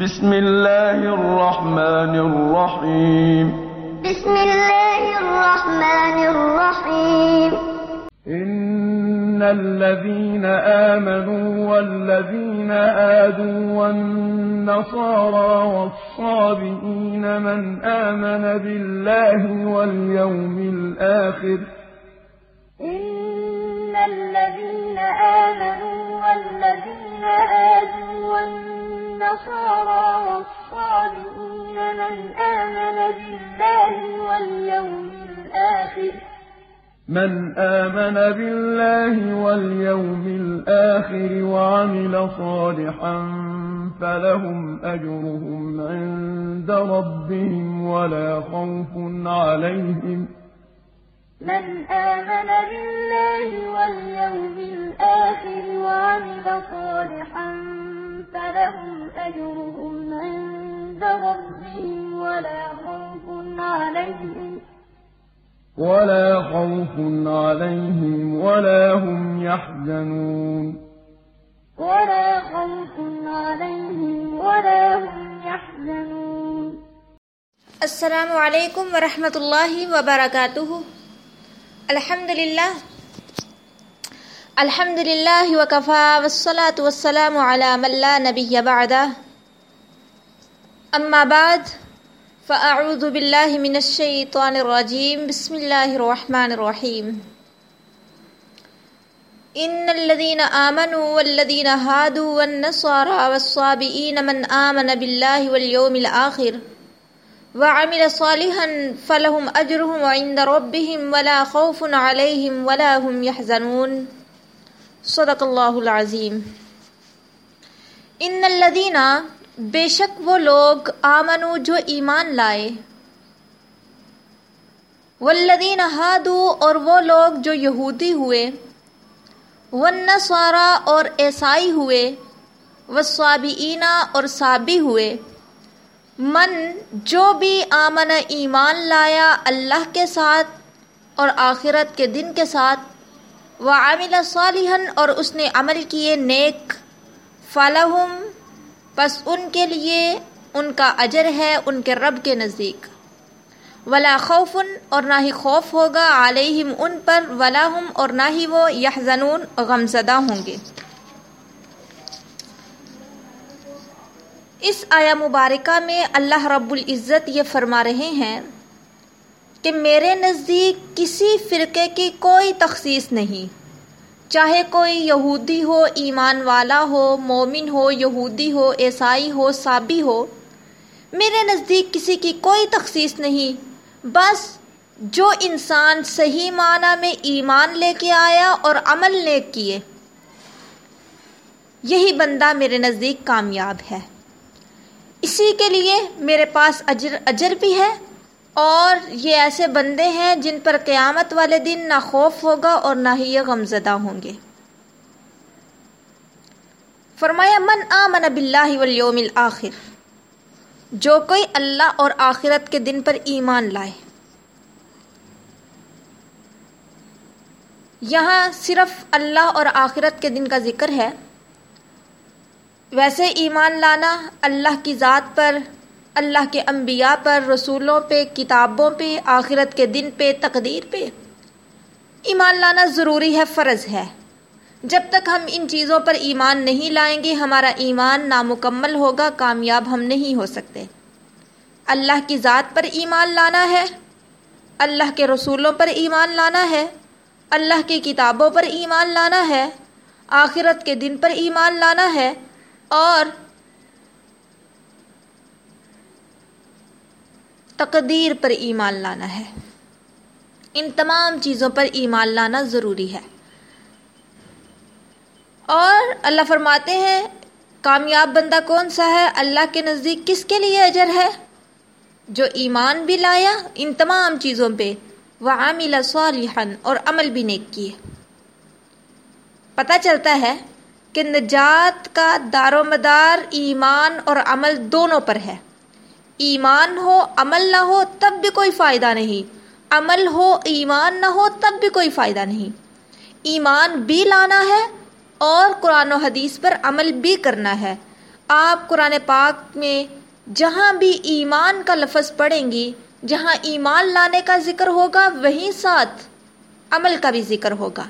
بسم الله الرحمن الرحيم بسم الله الرحمن الرحيم إن الذين آمنوا والذين هادوا والنصارى والصابئين من آمن بالله واليوم الآخر إن الذين آمنوا والذين آمنوا والنصارى والصابئين من آمن بالله واليوم الآخر. من آمن بالله واليوم الآخر وعمل صالحا فلهم أجرهم عند ربهم ولا خوف عليهم. من آمن بالله واليوم الآخر وعمل صالحا فلهم أجرهم عند ربهم ولا خوف عليهم ولا خوف عليهم ولا هم يحزنون. ولا خوف عليهم ولا هم يحزنون. السلام علیکم ورحمۃ اللہ وبرکاتہ الحمد للہ الحمد للہ وکفا والصلاة والسلام علی من لا نبی بعدہ اما بعد فاعوذ باللہ من الشیطان الرجیم بسم اللہ الرحمن الرحیم ان الذين آمنوا والذين هادوا والنصارى والصابئين من آمن بالله واليوم الآخر وعمل صالحا فلهم أجرهم عند ربهم ولا خوف عليهم ولا هم يحزنون صدق اللہ العظیم۔ ان الذین، بے شک وہ لوگ آمنو جو ایمان لائے۔ والذین ہادو، اور وہ لوگ جو یہودی ہوئے۔ والنصارى اور عیسائی ہوئے۔ والصابئین، اور صابی ہوئے۔ من جو بھی آمن ایمان لایا اللہ کے ساتھ اور آخرت کے دن کے ساتھ وعمل صالحا اور اس نے عمل کیے نیک فلہم پس ان کے لیے ان کا اجر ہے ان کے رب کے نزدیک۔ ولا خوف اور نہ ہی خوف ہوگا علیہم ان پر، ولا ہم اور نہ ہی وہ یحزنون غمزدہ ہوں گے۔ اس آیا مبارکہ میں اللہ رب العزت یہ فرما رہے ہیں کہ میرے نزدیک کسی فرقے کی کوئی تخصیص نہیں۔ چاہے کوئی یہودی ہو، ایمان والا ہو، مومن ہو، یہودی ہو، عیسائی ہو صابی ہو، میرے نزدیک کسی کی کوئی تخصیص نہیں۔ بس جو انسان صحیح معنی میں ایمان لے کے آیا اور عمل نیک کیے۔ یہی بندہ میرے نزدیک کامیاب ہے۔ اسی کے لیے میرے پاس اجر اجر بھی ہے۔ اور یہ ایسے بندے ہیں جن پر قیامت والے دن نہ خوف ہوگا اور نہ ہی یہ غمزدہ ہوں گے۔ فرمایا، من آمن باللہ والیوم الآخر جو کوئی اللہ اور آخرت کے دن پر ایمان لائے۔ یہاں صرف اللہ اور آخرت کے دن کا ذکر ہے۔ ویسے ایمان لانا اللہ کی ذات پر اللہ کے انبیاء پر، رسولوں پہ، کتابوں پہ، آخرت کے دن پہ، تقدیر پہ۔ ایمان لانا ضروری ہے، فرض ہے۔ جب تک ہم ان چیزوں پر ایمان نہیں لائیں گے، ہمارا ایمان نامکمل ہوگا، کامیاب ہم نہیں ہو سکتے۔ اللہ کی ذات پر ایمان لانا ہے، اللہ کے رسولوں پر ایمان لانا ہے، اللہ کی کتابوں پر ایمان لانا ہے، آخرت کے دن پر ایمان لانا ہے اور تقدیر پر ایمان لانا ہے۔ ان تمام چیزوں پر ایمان لانا ضروری ہے۔ اور اللہ فرماتے ہیں، کامیاب بندہ کون سا ہے؟ اللہ کے نزدیک کس کے لیے اجر ہے؟ جو ایمان بھی لایا ان تمام چیزوں پہ وہ عامل صالحن اور عمل بھی نیک کیے۔ پتہ چلتا ہے کہ نجات کا دار و مدار ایمان اور عمل دونوں پر ہے۔ ایمان ہو، عمل نہ ہو، تب بھی کوئی فائدہ نہیں۔ عمل ہو، ایمان نہ ہو، تب بھی کوئی فائدہ نہیں۔ ایمان بھی لانا ہے اور قرآن و حدیث پر عمل بھی کرنا ہے۔ آپ قرآن پاک میں جہاں بھی ایمان کا لفظ پڑھیں گی، جہاں ایمان لانے کا ذکر ہوگا، وہیں ساتھ عمل کا بھی ذکر ہوگا۔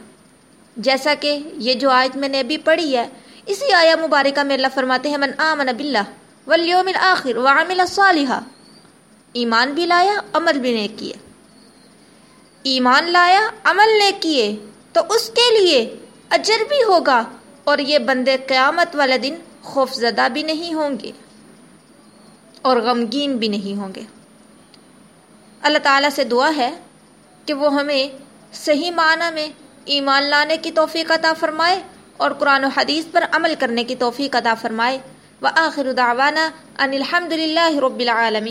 جیسا کہ یہ جو آیت میں نے ابھی پڑھی ہے، اسی آیا مبارکہ میں اللہ فرماتے ہیں، من آمن باللہ والیوم الاخر وعمل صالحا۔ ایمان بھی لایا، عمل بھی نے کیے۔ ایمان لایا، عمل نے کیے، تو اس کے لیے اجر بھی ہوگا اور یہ بندے قیامت والے دن خوف زدہ بھی نہیں ہوں گے اور غمگین بھی نہیں ہوں گے۔ اللہ تعالیٰ سے دعا ہے کہ وہ ہمیں صحیح معنی میں ایمان لانے کی توفیق عطا فرمائے اور قرآن و حدیث پر عمل کرنے کی توفیق عطا فرمائے۔ وآخر دعوانا ان الحمد للہ رب العالمین